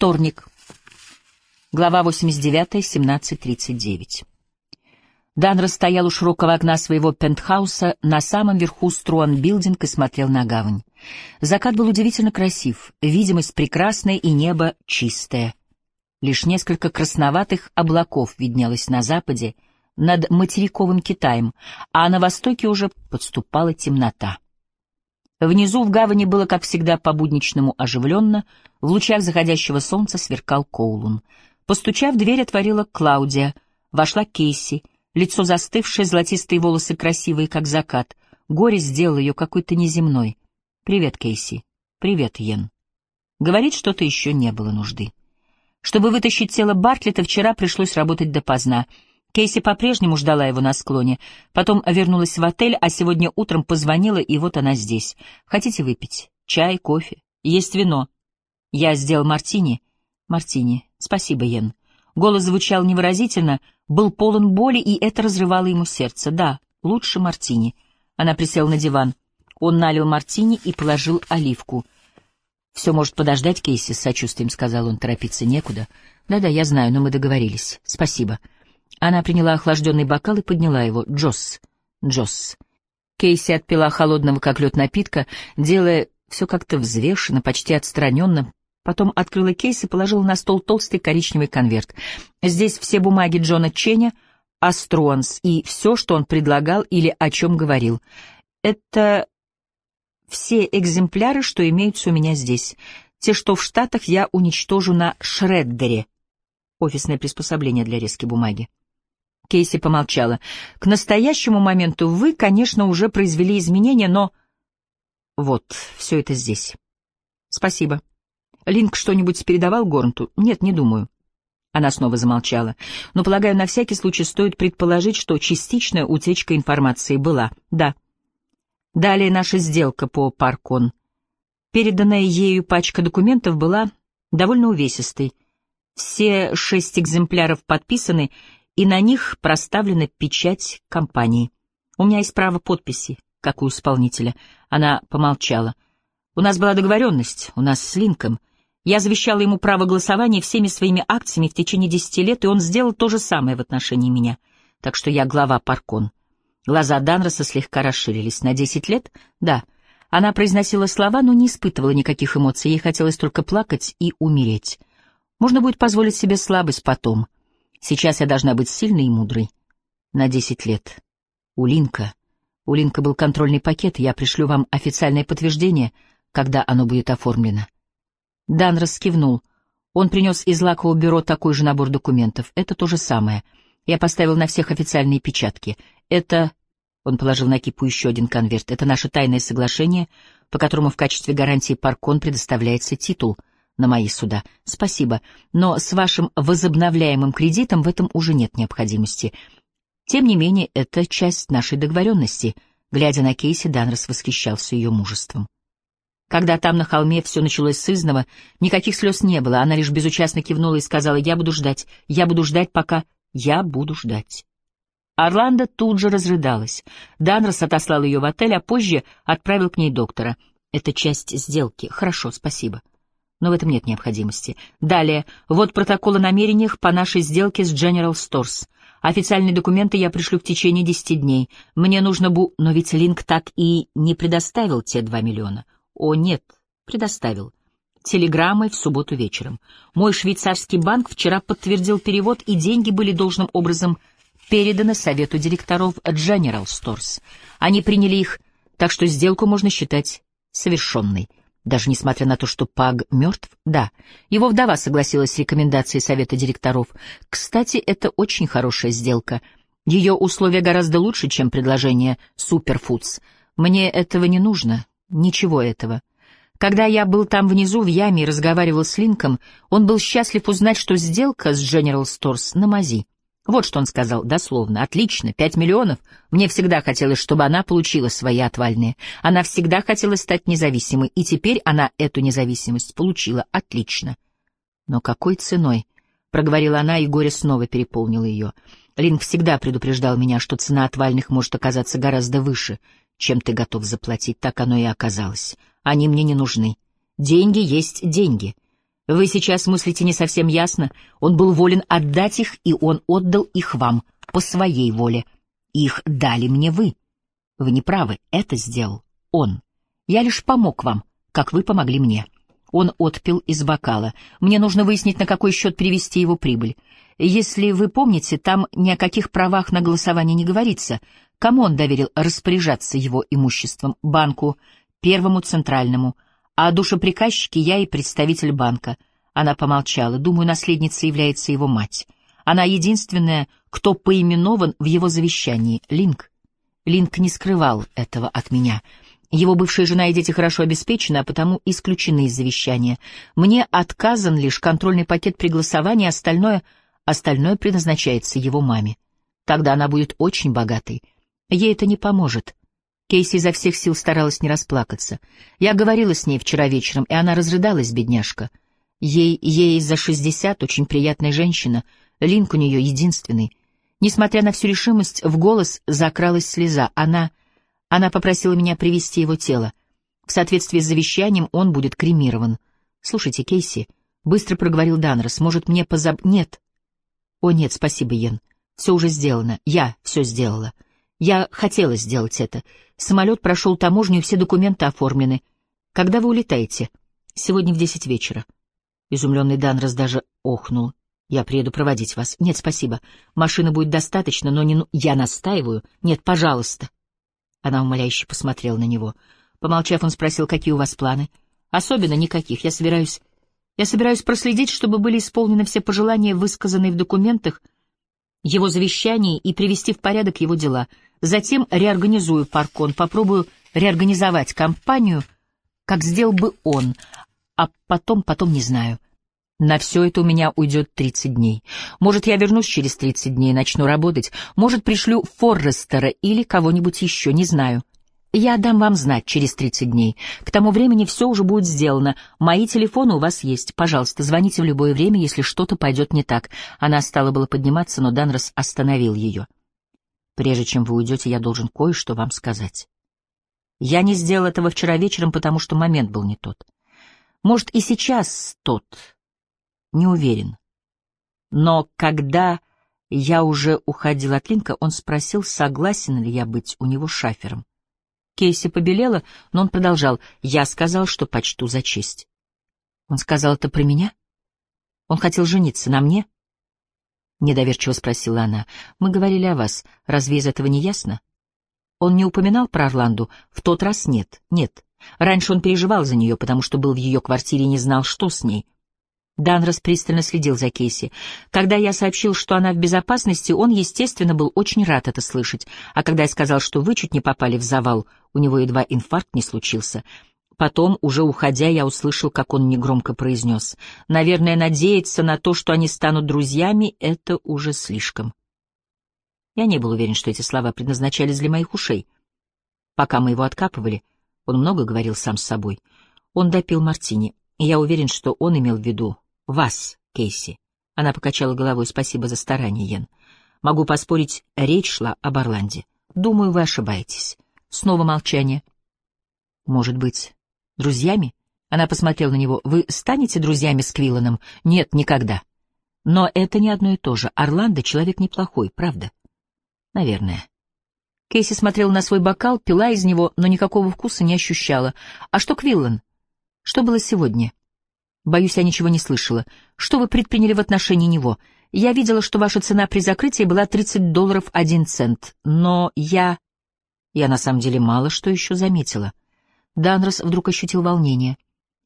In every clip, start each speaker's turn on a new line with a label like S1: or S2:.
S1: Вторник. Глава 89, 17.39. Дан стоял у широкого окна своего пентхауса на самом верху Струан-билдинг и смотрел на гавань. Закат был удивительно красив, видимость прекрасная и небо чистое. Лишь несколько красноватых облаков виднелось на западе, над материковым Китаем, а на востоке уже подступала темнота. Внизу в гавани было, как всегда, по-будничному оживленно, в лучах заходящего солнца сверкал Коулун. Постучав, дверь отворила Клаудия, вошла Кейси, лицо застывшее, золотистые волосы красивые, как закат. Горе сделал ее какой-то неземной. «Привет, Кейси». «Привет, Йен». Говорить что-то еще не было нужды. Чтобы вытащить тело Бартлета, вчера пришлось работать допоздна. Кейси по-прежнему ждала его на склоне, потом вернулась в отель, а сегодня утром позвонила, и вот она здесь. «Хотите выпить? Чай, кофе? Есть вино?» «Я сделал мартини». «Мартини. Спасибо, Йен». Голос звучал невыразительно, был полон боли, и это разрывало ему сердце. Да, лучше мартини. Она присела на диван. Он налил мартини и положил оливку. «Все может подождать, Кейси», — с сочувствием сказал он, — «торопиться некуда». «Да-да, я знаю, но мы договорились. Спасибо». Она приняла охлажденный бокал и подняла его. «Джосс, Джосс». Кейси отпила холодного, как лед напитка, делая все как-то взвешенно, почти отстраненно, Потом открыла кейс и положила на стол толстый коричневый конверт. Здесь все бумаги Джона Ченя, Аструанс и все, что он предлагал или о чем говорил. Это все экземпляры, что имеются у меня здесь. Те, что в Штатах, я уничтожу на шреддере. Офисное приспособление для резки бумаги. Кейси помолчала. К настоящему моменту вы, конечно, уже произвели изменения, но... Вот, все это здесь. Спасибо. Линк что-нибудь передавал Горнту? Нет, не думаю. Она снова замолчала. Но, полагаю, на всякий случай стоит предположить, что частичная утечка информации была. Да. Далее наша сделка по Паркон. Переданная ею пачка документов была довольно увесистой. Все шесть экземпляров подписаны, и на них проставлена печать компании. У меня есть право подписи, как у исполнителя. Она помолчала. У нас была договоренность, у нас с Линком — я завещала ему право голосования всеми своими акциями в течение десяти лет, и он сделал то же самое в отношении меня. Так что я глава Паркон. Глаза Данроса слегка расширились. На десять лет? Да. Она произносила слова, но не испытывала никаких эмоций. Ей хотелось только плакать и умереть. Можно будет позволить себе слабость потом. Сейчас я должна быть сильной и мудрой. На десять лет. У Линка. У Линка был контрольный пакет, я пришлю вам официальное подтверждение, когда оно будет оформлено. Дан раскивнул. Он принес из лакового бюро такой же набор документов. Это то же самое. Я поставил на всех официальные печатки. Это... Он положил на кипу еще один конверт. Это наше тайное соглашение, по которому в качестве гарантии Паркон предоставляется титул на мои суда. Спасибо. Но с вашим возобновляемым кредитом в этом уже нет необходимости. Тем не менее, это часть нашей договоренности. Глядя на Кейси, Данрос восхищался ее мужеством. Когда там на холме все началось с изного, никаких слез не было, она лишь безучастно кивнула и сказала «Я буду ждать, я буду ждать, пока я буду ждать». Орландо тут же разрыдалась. Данрос отослал ее в отель, а позже отправил к ней доктора. «Это часть сделки. Хорошо, спасибо. Но в этом нет необходимости. Далее, вот протокол о намерениях по нашей сделке с General Stores. Официальные документы я пришлю в течение десяти дней. Мне нужно бу... Но ведь Линк так и не предоставил те два миллиона. О, нет, предоставил. Телеграммой в субботу вечером. Мой швейцарский банк вчера подтвердил перевод, и деньги были должным образом переданы совету директоров General Stores. Они приняли их, так что сделку можно считать совершенной. Даже несмотря на то, что Паг мертв, да, его вдова согласилась с рекомендацией совета директоров. Кстати, это очень хорошая сделка. Ее условия гораздо лучше, чем предложение Superfoods. Мне этого не нужно, Ничего этого. Когда я был там внизу в яме и разговаривал с Линком, он был счастлив узнать, что сделка с General Stores на мази. Вот что он сказал, дословно. «Отлично, пять миллионов. Мне всегда хотелось, чтобы она получила свои отвальные. Она всегда хотела стать независимой, и теперь она эту независимость получила. Отлично». «Но какой ценой?» — проговорила она, и горе снова переполнило ее. Линк всегда предупреждал меня, что цена отвальных может оказаться гораздо выше — чем ты готов заплатить, так оно и оказалось. Они мне не нужны. Деньги есть деньги. Вы сейчас мыслите не совсем ясно. Он был волен отдать их, и он отдал их вам по своей воле. Их дали мне вы. Вы не правы, это сделал он. Я лишь помог вам, как вы помогли мне. Он отпил из бокала. Мне нужно выяснить, на какой счет перевести его прибыль. Если вы помните, там ни о каких правах на голосование не говорится. Кому он доверил распоряжаться его имуществом? Банку, Первому Центральному — а душеприказчики я и представитель банка. Она помолчала. Думаю, наследницей является его мать. Она единственная, кто поименован в его завещании. Линк. Линк не скрывал этого от меня. Его бывшая жена и дети хорошо обеспечены, а потому исключены из завещания. Мне отказан лишь контрольный пакет при голосовании, остальное, остальное предназначается его маме. Тогда она будет очень богатой. Ей это не поможет. Кейси изо всех сил старалась не расплакаться. Я говорила с ней вчера вечером, и она разрыдалась, бедняжка. Ей, ей за шестьдесят, очень приятная женщина, Линк у нее единственный. Несмотря на всю решимость, в голос закралась слеза. Она... Она попросила меня привести его тело. В соответствии с завещанием он будет кремирован. Слушайте, Кейси, быстро проговорил Данрос, может мне позаб... Нет. О нет, спасибо, Йен. Все уже сделано. Я все сделала. Я хотела сделать это. Самолет прошел таможню, все документы оформлены. Когда вы улетаете? Сегодня в десять вечера. Изумленный Данрос даже охнул. Я приеду проводить вас. Нет, спасибо. Машины будет достаточно, но не... Ну, я настаиваю. Нет, пожалуйста. Она умоляюще посмотрела на него. Помолчав, он спросил, какие у вас планы. Особенно никаких. Я собираюсь... Я собираюсь проследить, чтобы были исполнены все пожелания, высказанные в документах, его завещании и привести в порядок его дела — Затем реорганизую паркон, попробую реорганизовать компанию, как сделал бы он, а потом, потом не знаю. На все это у меня уйдет 30 дней. Может, я вернусь через 30 дней и начну работать. Может, пришлю Форрестера или кого-нибудь еще, не знаю. Я дам вам знать через 30 дней. К тому времени все уже будет сделано. Мои телефоны у вас есть. Пожалуйста, звоните в любое время, если что-то пойдет не так. Она стала было подниматься, но Данрос остановил ее. Прежде чем вы уйдете, я должен кое-что вам сказать. Я не сделал этого вчера вечером, потому что момент был не тот. Может, и сейчас тот. Не уверен. Но когда я уже уходил от Линка, он спросил, согласен ли я быть у него шафером. Кейси побелела, но он продолжал. Я сказал, что почту за честь. Он сказал это про меня? Он хотел жениться на мне? —— недоверчиво спросила она. «Мы говорили о вас. Разве из этого не ясно?» Он не упоминал про Орланду? В тот раз нет, нет. Раньше он переживал за нее, потому что был в ее квартире и не знал, что с ней. Данрос пристально следил за Кейси. Когда я сообщил, что она в безопасности, он, естественно, был очень рад это слышать. А когда я сказал, что вы чуть не попали в завал, у него едва инфаркт не случился — Потом, уже уходя, я услышал, как он негромко произнес. «Наверное, надеяться на то, что они станут друзьями, это уже слишком». Я не был уверен, что эти слова предназначались для моих ушей. Пока мы его откапывали, он много говорил сам с собой. Он допил мартини, и я уверен, что он имел в виду вас, Кейси. Она покачала головой. «Спасибо за старание, Йен. Могу поспорить, речь шла об Орланде. Думаю, вы ошибаетесь». Снова молчание. «Может быть...» Друзьями? Она посмотрела на него. Вы станете друзьями с Квилланом? Нет, никогда. Но это не одно и то же. Орландо — человек неплохой, правда? Наверное. Кейси смотрела на свой бокал, пила из него, но никакого вкуса не ощущала. А что Квиллан? Что было сегодня? Боюсь, я ничего не слышала. Что вы предприняли в отношении него? Я видела, что ваша цена при закрытии была 30 долларов один цент, но я... Я на самом деле мало что еще заметила. Данрос вдруг ощутил волнение.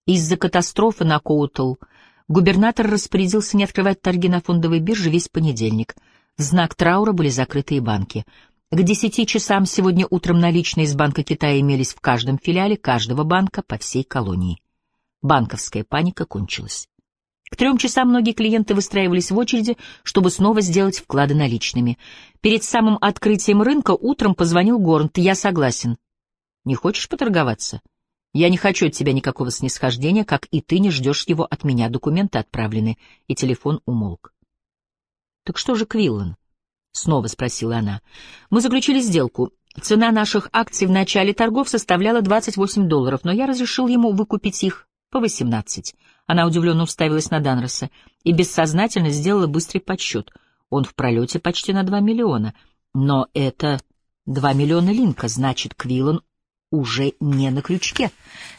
S1: Из-за катастрофы на Коутл губернатор распорядился не открывать торги на фондовой бирже весь понедельник. В знак траура были закрыты и банки. К десяти часам сегодня утром наличные из Банка Китая имелись в каждом филиале каждого банка по всей колонии. Банковская паника кончилась. К трем часам многие клиенты выстраивались в очереди, чтобы снова сделать вклады наличными. Перед самым открытием рынка утром позвонил Горнт. «Я согласен. Не хочешь поторговаться? Я не хочу от тебя никакого снисхождения, как и ты не ждешь его от меня. Документы отправлены, и телефон умолк. Так что же Квиллан? Снова спросила она. Мы заключили сделку. Цена наших акций в начале торгов составляла 28 долларов, но я разрешил ему выкупить их По восемнадцать. Она удивленно уставилась на Данроса и бессознательно сделала быстрый подсчет. Он в пролете почти на два миллиона. Но это два миллиона линка, значит, Квиллан уже не на крючке.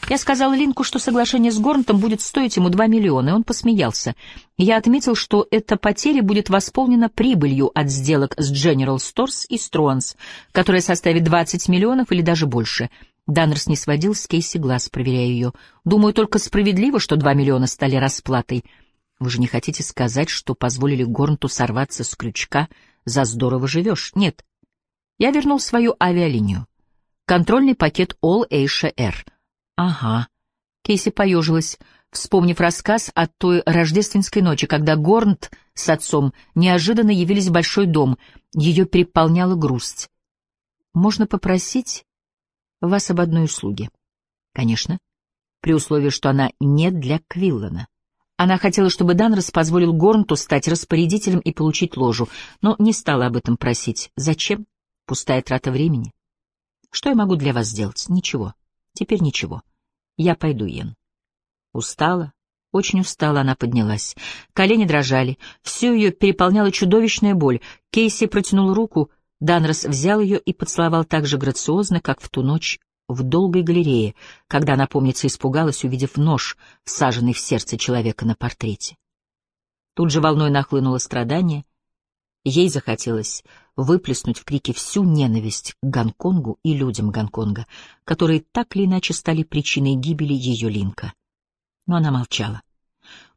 S1: Я сказал Линку, что соглашение с Горнтом будет стоить ему 2 миллиона, и он посмеялся. Я отметил, что эта потеря будет восполнена прибылью от сделок с General Stores и Strongs, которая составит 20 миллионов или даже больше. Даннерс не сводил с Кейси глаз, проверяя ее. «Думаю, только справедливо, что 2 миллиона стали расплатой. Вы же не хотите сказать, что позволили Горнту сорваться с крючка за здорово живешь? Нет. Я вернул свою авиалинию. Контрольный пакет All Asia Air. Ага. Кейси поежилась, вспомнив рассказ о той рождественской ночи, когда Горнт с отцом неожиданно явились в большой дом. Ее переполняла грусть. Можно попросить вас об одной услуге? Конечно. При условии, что она не для Квиллана. Она хотела, чтобы Данрос позволил Горнту стать распорядителем и получить ложу, но не стала об этом просить. Зачем? Пустая трата времени. Что я могу для вас сделать? Ничего. Теперь ничего. Я пойду, Йен. Устала? Очень устала, она поднялась. Колени дрожали. Всю ее переполняла чудовищная боль. Кейси протянул руку. Данрос взял ее и поцеловал так же грациозно, как в ту ночь в долгой галерее, когда она, помнится, испугалась, увидев нож, всаженный в сердце человека на портрете. Тут же волной нахлынуло страдание. Ей захотелось выплеснуть в крике всю ненависть к Гонконгу и людям Гонконга, которые так или иначе стали причиной гибели ее Линка. Но она молчала.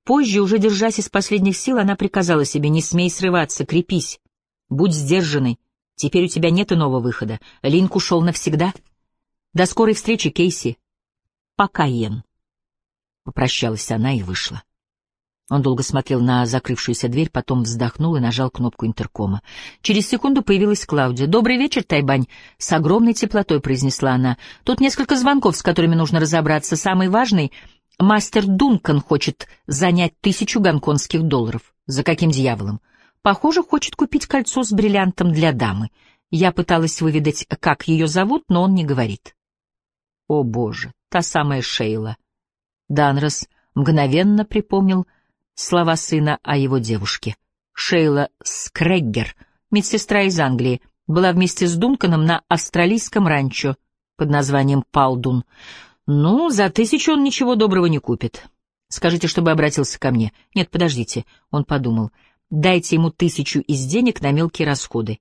S1: Позже, уже держась из последних сил, она приказала себе «Не смей срываться, крепись, будь сдержанной, теперь у тебя нет иного выхода, Линк ушел навсегда. До скорой встречи, Кейси. Пока, Йен». Попрощалась она и вышла. Он долго смотрел на закрывшуюся дверь, потом вздохнул и нажал кнопку интеркома. Через секунду появилась Клаудия. «Добрый вечер, Тайбань!» — с огромной теплотой произнесла она. «Тут несколько звонков, с которыми нужно разобраться. Самый важный — мастер Дункан хочет занять тысячу гонконгских долларов. За каким дьяволом? Похоже, хочет купить кольцо с бриллиантом для дамы. Я пыталась выведать, как ее зовут, но он не говорит». «О, боже, та самая Шейла!» Данрос мгновенно припомнил — слова сына о его девушке. Шейла Скреггер, медсестра из Англии, была вместе с Дунканом на австралийском ранчо под названием Палдун. Ну, за тысячу он ничего доброго не купит. Скажите, чтобы обратился ко мне. Нет, подождите, он подумал. Дайте ему тысячу из денег на мелкие расходы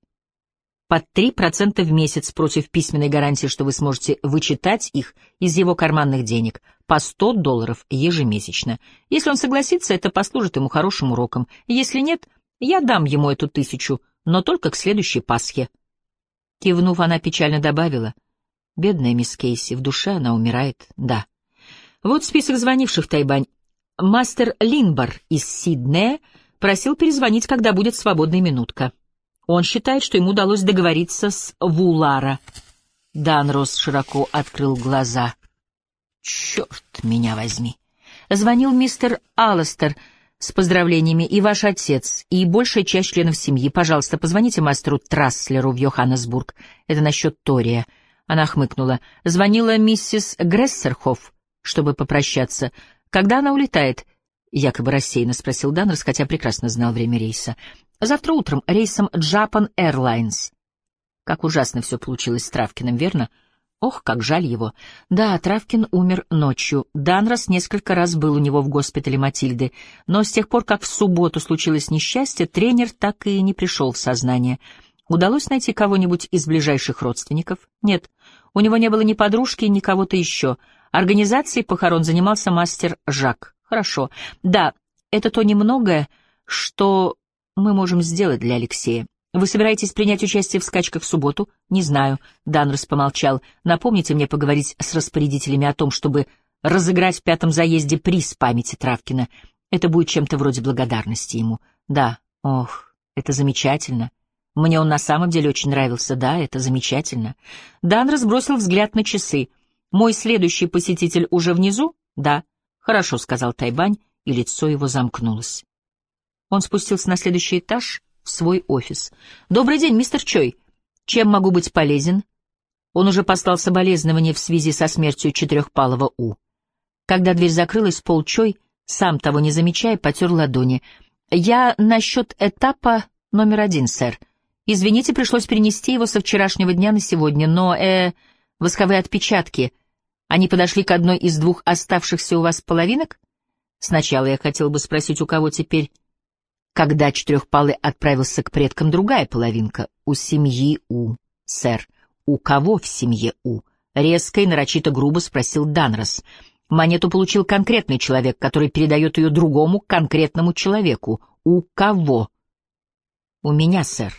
S1: под 3% в месяц против письменной гарантии, что вы сможете вычитать их из его карманных денег по 100 долларов ежемесячно. Если он согласится, это послужит ему хорошим уроком. Если нет, я дам ему эту тысячу, но только к следующей Пасхе. Кивнув, она печально добавила. Бедная мисс Кейси, в душе она умирает, да. Вот список звонивших Тайбань. Мастер Линбар из Сиднея просил перезвонить, когда будет свободная минутка. Он считает, что ему удалось договориться с Вулара. Данрос широко открыл глаза. «Черт меня возьми!» Звонил мистер Алластер с поздравлениями и ваш отец, и большая часть членов семьи. Пожалуйста, позвоните мастеру Трасслеру в Йоханнесбург. Это насчет Тория. Она хмыкнула. Звонила миссис Грессерхоф, чтобы попрощаться. Когда она улетает? Якобы рассеянно спросил Данрос, хотя прекрасно знал время рейса. Завтра утром рейсом Japan Airlines. Как ужасно все получилось с Травкиным, верно? Ох, как жаль его. Да, Травкин умер ночью. Данрос несколько раз был у него в госпитале Матильды, но с тех пор, как в субботу случилось несчастье, тренер так и не пришел в сознание. Удалось найти кого-нибудь из ближайших родственников? Нет, у него не было ни подружки, ни кого-то еще. Организацией похорон занимался мастер Жак. Хорошо. Да, это то немногое, что мы можем сделать для Алексея? Вы собираетесь принять участие в скачках в субботу? Не знаю. Данрос помолчал. Напомните мне поговорить с распорядителями о том, чтобы разыграть в пятом заезде приз памяти Травкина. Это будет чем-то вроде благодарности ему. Да. Ох, это замечательно. Мне он на самом деле очень нравился. Да, это замечательно. Данрос бросил взгляд на часы. Мой следующий посетитель уже внизу? Да. Хорошо, сказал Тайбань, и лицо его замкнулось. Он спустился на следующий этаж, в свой офис. «Добрый день, мистер Чой. Чем могу быть полезен?» Он уже послал соболезнования в связи со смертью четырехпалого У. Когда дверь закрылась, Пол Чой, сам того не замечая, потер ладони. «Я насчет этапа номер один, сэр. Извините, пришлось перенести его со вчерашнего дня на сегодня, но, э, восковые отпечатки, они подошли к одной из двух оставшихся у вас половинок? Сначала я хотел бы спросить, у кого теперь...» Когда Четырехпалый отправился к предкам, другая половинка — у семьи У, сэр. «У кого в семье У?» — резко и нарочито грубо спросил Данрос. Монету получил конкретный человек, который передает ее другому конкретному человеку. У кого? У меня, сэр.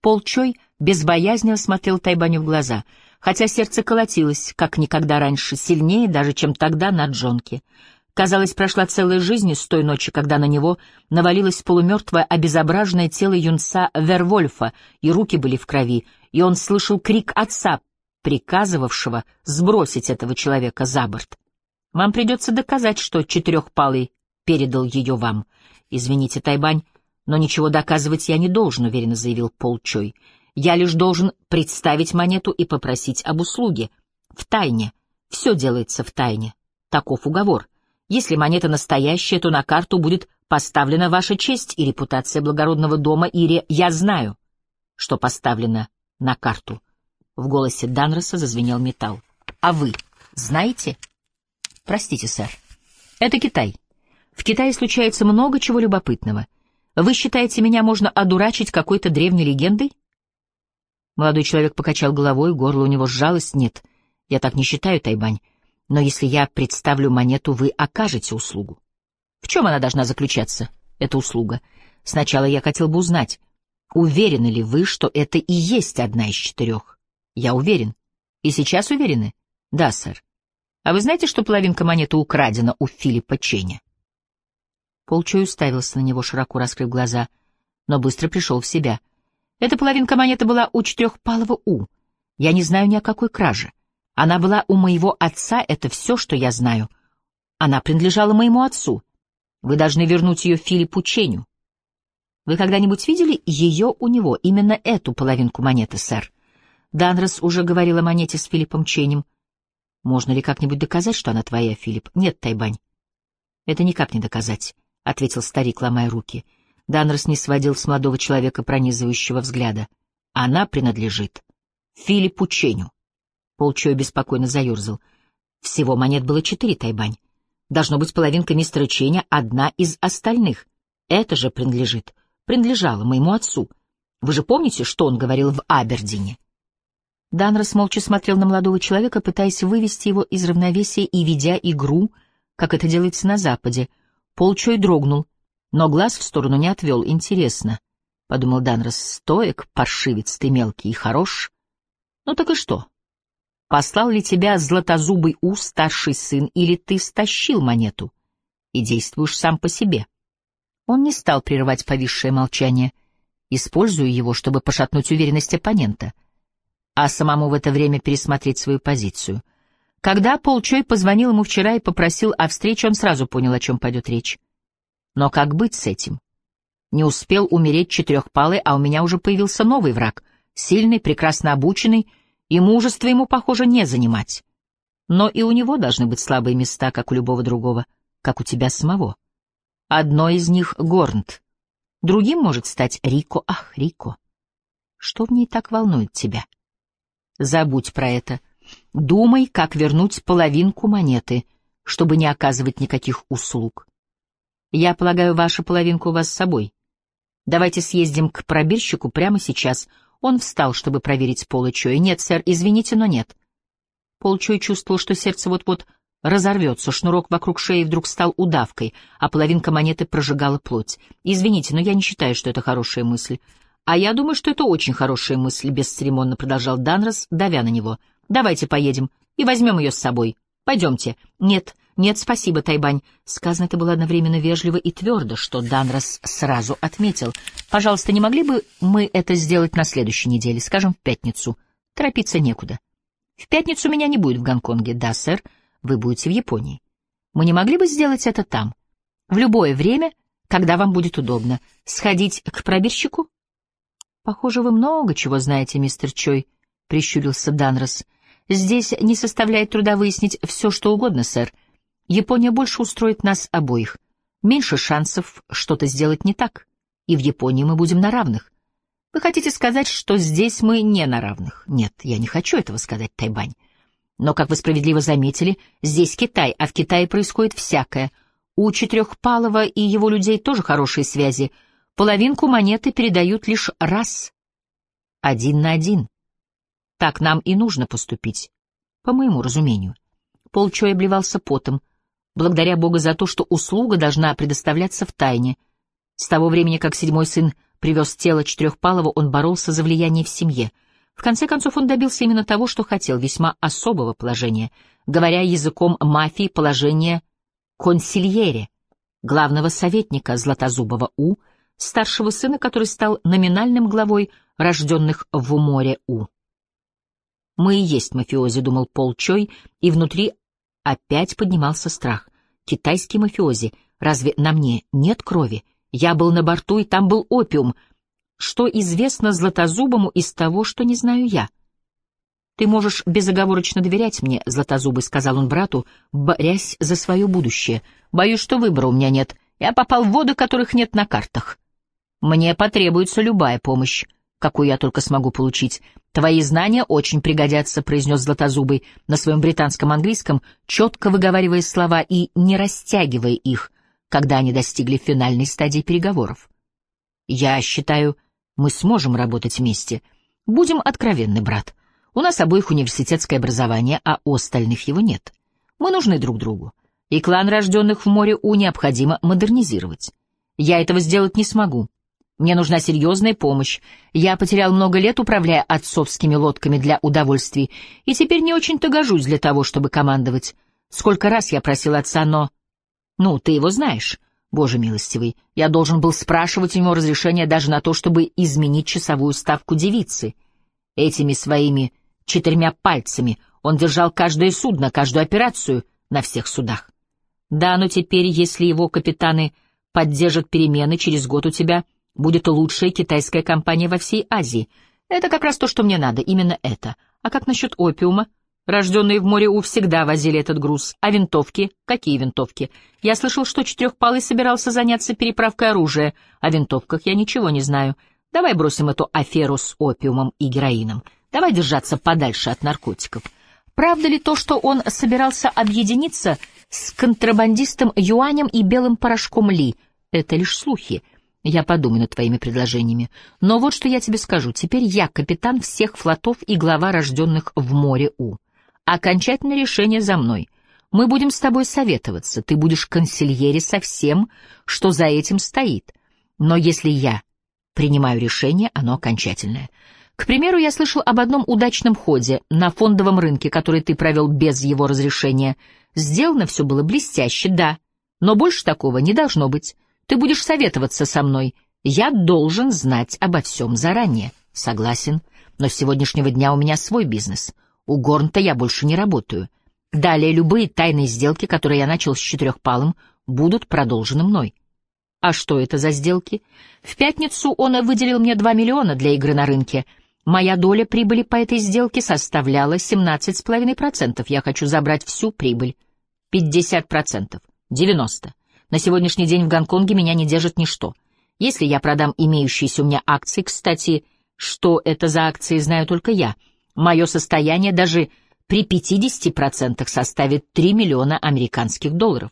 S1: Полчой безбоязненно смотрел Тайбаню в глаза, хотя сердце колотилось, как никогда раньше, сильнее даже, чем тогда на Джонке. Казалось, прошла целая жизнь с той ночи, когда на него навалилось полумертвое, обезображенное тело юнца Вервольфа, и руки были в крови, и он слышал крик отца, приказывавшего сбросить этого человека за борт. Вам придется доказать, что Четырехпалый передал ее вам. Извините, Тайбань, но ничего доказывать я не должен, уверенно заявил Пол Чой. Я лишь должен представить монету и попросить об услуге. В тайне. Все делается в тайне. Таков уговор. Если монета настоящая, то на карту будет поставлена ваша честь и репутация благородного дома Ири. Я знаю, что поставлено на карту. В голосе Данроса зазвенел металл. А вы знаете? Простите, сэр. Это Китай. В Китае случается много чего любопытного. Вы считаете, меня можно одурачить какой-то древней легендой? Молодой человек покачал головой, горло у него сжалось. Нет, я так не считаю, Тайбань. Но если я представлю монету, вы окажете услугу. В чем она должна заключаться, эта услуга? Сначала я хотел бы узнать, уверены ли вы, что это и есть одна из четырех? Я уверен. И сейчас уверены? Да, сэр. А вы знаете, что половинка монеты украдена у Филиппа Ченя? Полчой уставился на него, широко раскрыв глаза, но быстро пришел в себя. Эта половинка монеты была у четырехпалого У. Я не знаю ни о какой краже. Она была у моего отца, это все, что я знаю. Она принадлежала моему отцу. Вы должны вернуть ее Филиппу Ченю. Вы когда-нибудь видели ее у него, именно эту половинку монеты, сэр? Данрос уже говорил о монете с Филиппом Ченем. Можно ли как-нибудь доказать, что она твоя, Филипп? Нет, Тайбань. Это никак не доказать, — ответил старик, ломая руки. Данрос не сводил с молодого человека пронизывающего взгляда. Она принадлежит Филиппу Ченю. Полчой беспокойно заерзал. Всего монет было четыре, Тайбань. Должно быть, половинка мистера Ченя одна из остальных. Это же принадлежит, принадлежало моему отцу. Вы же помните, что он говорил в Абердине? Данрос молча смотрел на молодого человека, пытаясь вывести его из равновесия и ведя игру, как это делается на Западе. Полчой дрогнул, но глаз в сторону не отвел. Интересно, — подумал Данрос, — стоек, паршивец ты мелкий и хорош. Ну так и что? Послал ли тебя златозубый У, старший сын, или ты стащил монету и действуешь сам по себе? Он не стал прерывать повисшее молчание, используя его, чтобы пошатнуть уверенность оппонента — а самому в это время пересмотреть свою позицию. Когда Пол Чой позвонил ему вчера и попросил о встрече, он сразу понял, о чем пойдет речь. Но как быть с этим? Не успел умереть четырехпалый, а у меня уже появился новый враг, сильный, прекрасно обученный, и мужество ему, похоже, не занимать. Но и у него должны быть слабые места, как у любого другого, как у тебя самого. Одно из них — Горнт. Другим может стать Рико. Ах, Рико, что в ней так волнует тебя? — Забудь про это. Думай, как вернуть половинку монеты, чтобы не оказывать никаких услуг. Я полагаю, ваша половинка у вас с собой. Давайте съездим к пробирщику прямо сейчас. Он встал, чтобы проверить Пола Чоя. Нет, сэр, извините, но нет. Пол чувствовал, что сердце вот-вот разорвется, шнурок вокруг шеи вдруг стал удавкой, а половинка монеты прожигала плоть. Извините, но я не считаю, что это хорошая мысль. «А я думаю, что это очень хорошая мысль», — бесцеремонно продолжал Данрос, давя на него. «Давайте поедем и возьмем ее с собой. Пойдемте». «Нет, нет, спасибо, Тайбань». Сказано это было одновременно вежливо и твердо, что Данрос сразу отметил. «Пожалуйста, не могли бы мы это сделать на следующей неделе, скажем, в пятницу? Торопиться некуда». «В пятницу меня не будет в Гонконге». «Да, сэр, вы будете в Японии». «Мы не могли бы сделать это там? В любое время, когда вам будет удобно. Сходить к пробирщику?» «Похоже, вы много чего знаете, мистер Чой», — прищурился Данрос. «Здесь не составляет труда выяснить все, что угодно, сэр. Япония больше устроит нас обоих. Меньше шансов что-то сделать не так. И в Японии мы будем на равных. Вы хотите сказать, что здесь мы не на равных? Нет, я не хочу этого сказать, Тайбань. Но, как вы справедливо заметили, здесь Китай, а в Китае происходит всякое. У Четырехпалова и его людей тоже хорошие связи. Половинку монеты передают лишь раз. Один на один. Так нам и нужно поступить, по моему разумению. Пол Чой обливался потом, благодаря Бога за то, что услуга должна предоставляться в тайне. С того времени, как седьмой сын привез тело Четырехпалова, он боролся за влияние в семье. В конце концов, он добился именно того, что хотел, весьма особого положения, говоря языком мафии, положение консильере, главного советника Златозубова У, старшего сына, который стал номинальным главой рожденных в море У. «Мы и есть мафиози», — думал Пол Чой, и внутри опять поднимался страх. «Китайские мафиози, разве на мне нет крови? Я был на борту, и там был опиум. Что известно Златозубому из того, что не знаю я?» «Ты можешь безоговорочно доверять мне, Златозубый», — сказал он брату, борясь за свое будущее. «Боюсь, что выбора у меня нет. Я попал в воды, которых нет на картах. Мне потребуется любая помощь какую я только смогу получить. Твои знания очень пригодятся, — произнес Златозубый на своем британском английском, четко выговаривая слова и не растягивая их, когда они достигли финальной стадии переговоров. Я считаю, мы сможем работать вместе. Будем откровенны, брат. У нас обоих университетское образование, а у остальных его нет. Мы нужны друг другу. И клан рожденных в море У необходимо модернизировать. Я этого сделать не смогу. Мне нужна серьезная помощь. Я потерял много лет, управляя отцовскими лодками для удовольствий, и теперь не очень-то гожусь для того, чтобы командовать. Сколько раз я просил отца, но... Ну, ты его знаешь. Боже милостивый, я должен был спрашивать у него разрешения даже на то, чтобы изменить часовую ставку девицы. Этими своими четырьмя пальцами он держал каждое судно, каждую операцию на всех судах. Да, но теперь, если его капитаны поддержат перемены, через год у тебя будет лучшая китайская компания во всей Азии. Это как раз то, что мне надо, именно это. А как насчет опиума? Рожденные в море У всегда возили этот груз. А винтовки? Какие винтовки? Я слышал, что Четырехпалый собирался заняться переправкой оружия. О винтовках я ничего не знаю. Давай бросим эту аферу с опиумом и героином. Давай держаться подальше от наркотиков. Правда ли то, что он собирался объединиться с контрабандистом Юанем и белым порошком Ли? Это лишь слухи. Я подумаю над твоими предложениями. Но вот что я тебе скажу. Теперь я капитан всех флотов и глава рожденных в море У. Окончательное решение за мной. Мы будем с тобой советоваться. Ты будешь консильере со всем, что за этим стоит. Но если я принимаю решение, оно окончательное. К примеру, я слышал об одном удачном ходе на фондовом рынке, который ты провел без его разрешения. Сделано все было блестяще, да, но больше такого не должно быть. Ты будешь советоваться со мной. Я должен знать обо всем заранее. Согласен. Но с сегодняшнего дня у меня свой бизнес. У Горнта я больше не работаю. Далее любые тайные сделки, которые я начал с четырехпалым, будут продолжены мной. А что это за сделки? В пятницу он выделил мне 2 миллиона для игры на рынке. Моя доля прибыли по этой сделке составляла 17,5%. Я хочу забрать всю прибыль. 50%. 90%. На сегодняшний день в Гонконге меня не держит ничто. Если я продам имеющиеся у меня акции, кстати, что это за акции, знаю только я, мое состояние даже при 50% составит 3 миллиона американских долларов.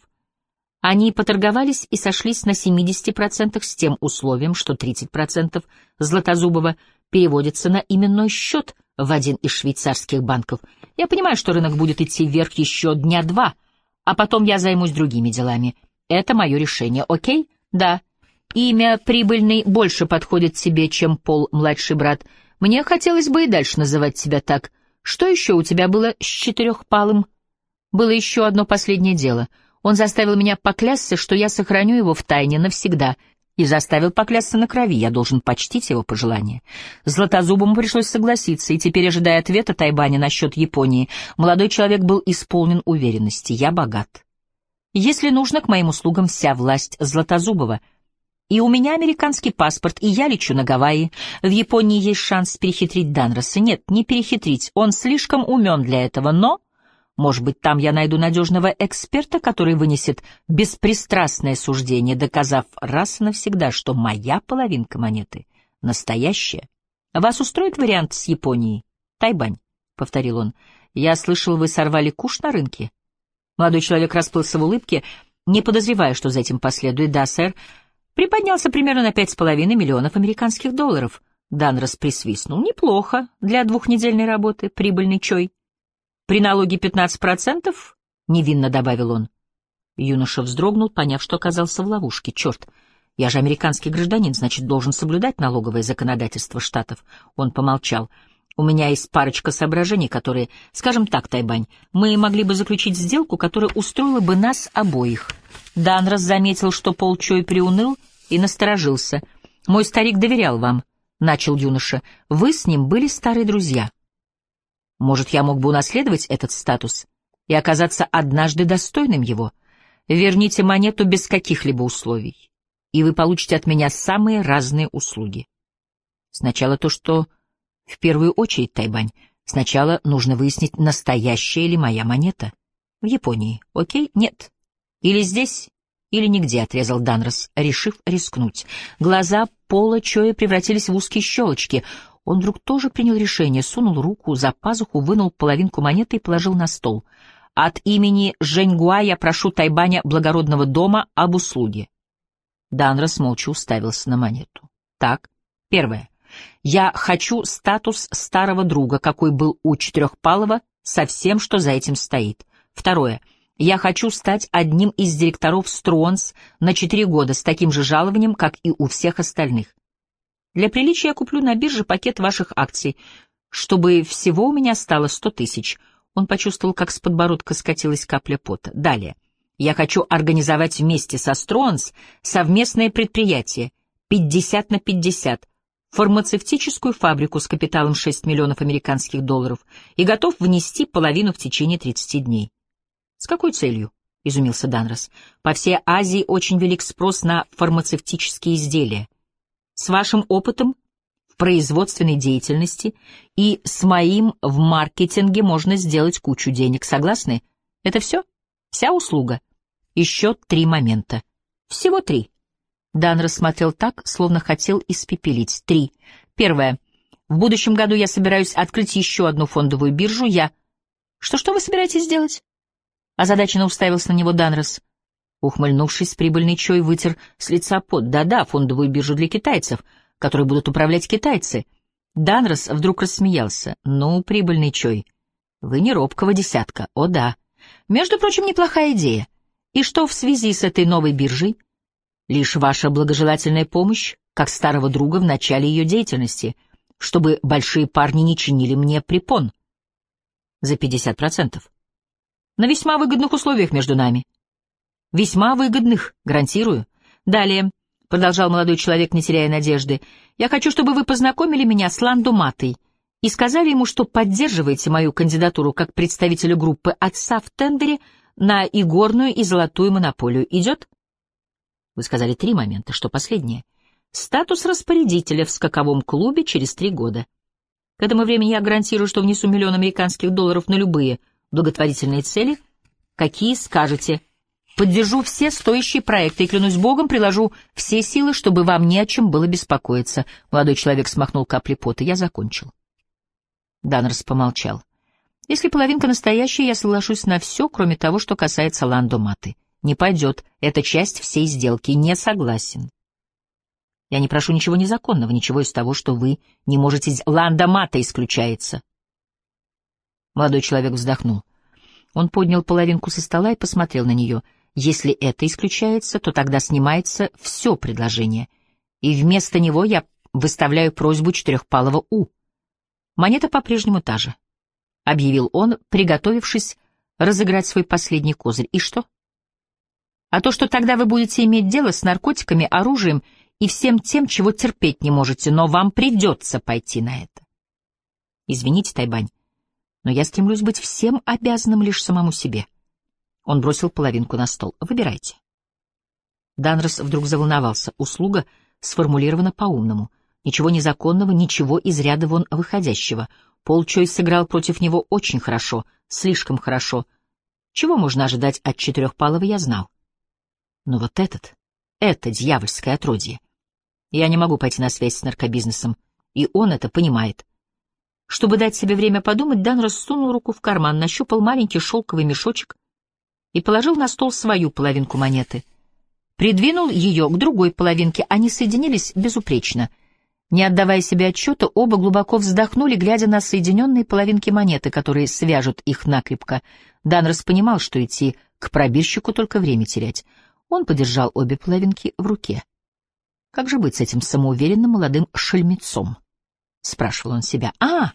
S1: Они поторговались и сошлись на 70% с тем условием, что 30% Златозубова переводится на именной счет в один из швейцарских банков. Я понимаю, что рынок будет идти вверх еще дня два, а потом я займусь другими делами — это мое решение, окей? Да. Имя прибыльный больше подходит тебе, чем Пол, младший брат. Мне хотелось бы и дальше называть тебя так. Что еще у тебя было с четырехпалым? Было еще одно последнее дело. Он заставил меня поклясться, что я сохраню его в тайне навсегда, и заставил поклясться на крови, я должен почтить его пожелание. Златозубому пришлось согласиться, и теперь, ожидая ответа Тайбани насчет Японии, молодой человек был исполнен уверенности. Я богат. Если нужно, к моим услугам вся власть Златозубова. И у меня американский паспорт, и я лечу на Гавайи. В Японии есть шанс перехитрить Данроса. Нет, не перехитрить, он слишком умен для этого, но Может быть, там я найду надежного эксперта, который вынесет беспристрастное суждение, доказав раз и навсегда, что моя половинка монеты настоящая. Вас устроит вариант с Японией? Тайбань, — повторил он. Я слышал, вы сорвали куш на рынке. Молодой человек расплылся в улыбке, не подозревая, что за этим последует. Да, сэр. Приподнялся примерно на пять с половиной миллионов американских долларов. Данрос присвистнул. Неплохо для двухнедельной работы, прибыльный чой. При налоге 15%, невинно добавил он. Юноша вздрогнул, поняв, что оказался в ловушке. Черт, я же американский гражданин, значит, должен соблюдать налоговое законодательство штатов. Он помолчал. У меня есть парочка соображений, которые, скажем так, Тайбань, мы могли бы заключить сделку, которая устроила бы нас обоих. Данрос заметил, что Пол Чой приуныл и насторожился. Мой старик доверял вам. — начал юноша, — вы с ним были старые друзья. Может, я мог бы унаследовать этот статус и оказаться однажды достойным его? Верните монету без каких-либо условий, и вы получите от меня самые разные услуги. Сначала то, что в первую очередь, Тайбань, сначала нужно выяснить, настоящая ли моя монета. В Японии, окей? Нет. Или здесь, или нигде, — отрезал Данрос, решив рискнуть. Глаза Пола Чоя превратились в узкие щелочки. Он вдруг тоже принял решение, сунул руку за пазуху, вынул половинку монеты и положил на стол. «От имени Женьгуа я прошу Тайбаня благородного дома об услуге». Данрос молча уставился на монету. «Так, первое. Я хочу статус старого друга, какой был у Четырехпалова, со всем, что за этим стоит. Второе. Я хочу стать одним из директоров Стронс на четыре года с таким же жалованием, как и у всех остальных. Для приличия я куплю на бирже пакет ваших акций, чтобы всего у меня стало сто тысяч. Он почувствовал, как с подбородка скатилась капля пота. Далее. Я хочу организовать вместе со Стронс совместное предприятие 50 на 50, фармацевтическую фабрику с капиталом 6 миллионов американских долларов и готов внести половину в течение 30 дней. «С какой целью?» — изумился Данрос. «По всей Азии очень велик спрос на фармацевтические изделия. С вашим опытом в производственной деятельности и с моим в маркетинге можно сделать кучу денег. Согласны? Это все? Вся услуга? Еще три момента. Всего три». Дан рассмотрел так, словно хотел испепелить. Три. Первое. В будущем году я собираюсь открыть еще одну фондовую биржу. Я... Что-что вы собираетесь сделать? Озадаченно уставился на него Данрос. Ухмыльнувшись, прибыльный Чой вытер с лица пот. Да-да, фондовую биржу для китайцев, которой будут управлять китайцы. Данрос вдруг рассмеялся. Ну, прибыльный Чой, вы не робкого десятка. О да. Между прочим, неплохая идея. И что в связи с этой новой биржей? Лишь ваша благожелательная помощь, как старого друга в начале ее деятельности, чтобы большие парни не чинили мне препон. За пятьдесят процентов на весьма выгодных условиях между нами. Весьма выгодных, гарантирую. Далее, — продолжал молодой человек, не теряя надежды, — я хочу, чтобы вы познакомили меня с Ландо Матой и сказали ему, что поддерживаете мою кандидатуру как представителя группы отца в тендере на игорную и золотую монополию. Идет? Вы сказали три момента. Что последнее? Статус распорядителя в скаковом клубе через три года. К этому времени я гарантирую, что внесу миллион американских долларов на любые благотворительные цели, какие скажете. Поддержу все стоящие проекты и, клянусь Богом, приложу все силы, чтобы вам не о чем было беспокоиться. Молодой человек смахнул капли пота. Я закончил. Даннерс помолчал. Если половинка настоящая, я соглашусь на все, кроме того, что касается Ландо Маты. Не пойдет. Это часть всей сделки. Не согласен. Я не прошу ничего незаконного, ничего из того, что вы не можете... Ландо Мата исключается. Молодой человек вздохнул. Он поднял половинку со стола и посмотрел на нее. Если это исключается, то тогда снимается все предложение. И вместо него я выставляю просьбу четырехпалого «У». Монета по-прежнему та же. — объявил он, приготовившись разыграть свой последний козырь. И что? А то, что тогда вы будете иметь дело с наркотиками, оружием и всем тем, чего терпеть не можете, но вам придется пойти на это. Извините, Тайбань, но я стремлюсь быть всем обязанным лишь самому себе. Он бросил половинку на стол. Выбирайте. Данрос вдруг заволновался. Услуга сформулирована по-умному. Ничего незаконного, ничего из ряда вон выходящего. Пол Чойс сыграл против него очень хорошо, слишком хорошо. Чего можно ожидать от Четырехпалого, я знал. Но вот этот, это дьявольское отродье. Я не могу пойти на связь с наркобизнесом, и он это понимает. Чтобы дать себе время подумать, Дан рассунул руку в карман, нащупал маленький шелковый мешочек и положил на стол свою половинку монеты. Придвинул ее к другой половинке, они соединились безупречно. Не отдавая себе отчета, оба глубоко вздохнули, глядя на соединенные половинки монеты, которые свяжут их накрепко. Данрос понимал, что идти к пробирщику только время терять. Он подержал обе половинки в руке. Как же быть с этим самоуверенным молодым шельмецом? — спрашивал он себя. — А,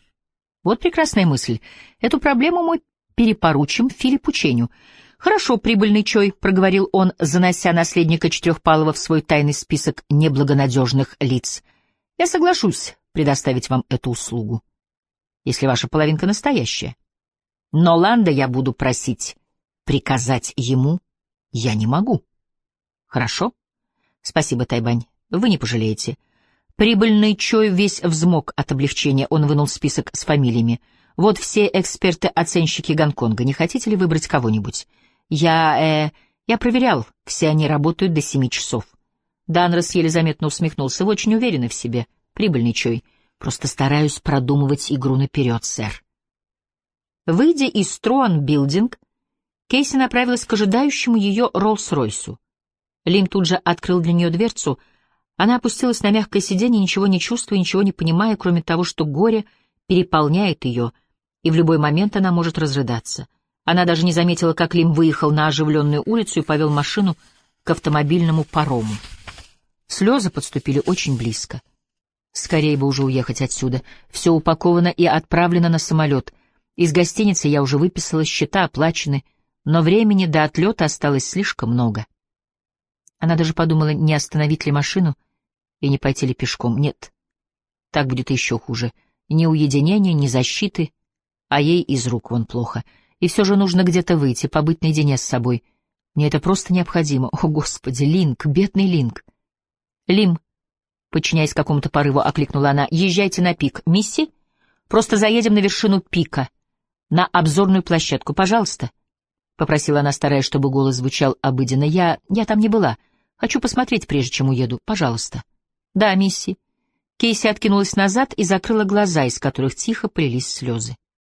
S1: вот прекрасная мысль. Эту проблему мы перепоручим Филиппу Ченю. — Хорошо, прибыльный Чой, — проговорил он, занося наследника Четырехпалого в свой тайный список неблагонадежных лиц. — Я соглашусь предоставить вам эту услугу, если ваша половинка настоящая. Но Ланда я буду просить приказать ему я не могу. — Хорошо? — Спасибо, Тайбань. Вы не пожалеете. Прибыльный Чой весь взмок от облегчения. Он вынул список с фамилиями. Вот все эксперты-оценщики Гонконга. Не хотите ли выбрать кого-нибудь? Я, э, я проверял. Все они работают до семи часов. Данрос еле заметно усмехнулся. Вы очень уверены в себе. Прибыльный Чой. Просто стараюсь продумывать игру наперед, сэр. Выйдя из Труан Билдинг, Кейси направилась к ожидающему ее Роллс-Ройсу. Лим тут же открыл для нее дверцу — она опустилась на мягкое сиденье, ничего не чувствуя, ничего не понимая, кроме того, что горе переполняет ее, и в любой момент она может разрыдаться. Она даже не заметила, как Лим выехал на оживленную улицу и повел машину к автомобильному парому. Слезы подступили очень близко. Скорее бы уже уехать отсюда. Все упаковано и отправлено на самолет. Из гостиницы я уже выписала, счета оплачены, но времени до отлета осталось слишком много. Она даже подумала, не остановить ли машину и не пойти ли пешком. Нет, так будет еще хуже. Ни уединения, ни защиты, а ей из рук вон плохо. И все же нужно где-то выйти, побыть наедине с собой. Мне это просто необходимо. О, Господи, Линк, бедный Линк. Лим, подчиняясь какому-то порыву, окликнула она, езжайте на пик. Мисси, просто заедем на вершину пика, на обзорную площадку, пожалуйста. — попросила она, стараясь, чтобы голос звучал обыденно. «Я... я там не была. Хочу посмотреть, прежде чем уеду. Пожалуйста». «Да, мисси». Кейси откинулась назад и закрыла глаза, из которых тихо плелись слезы.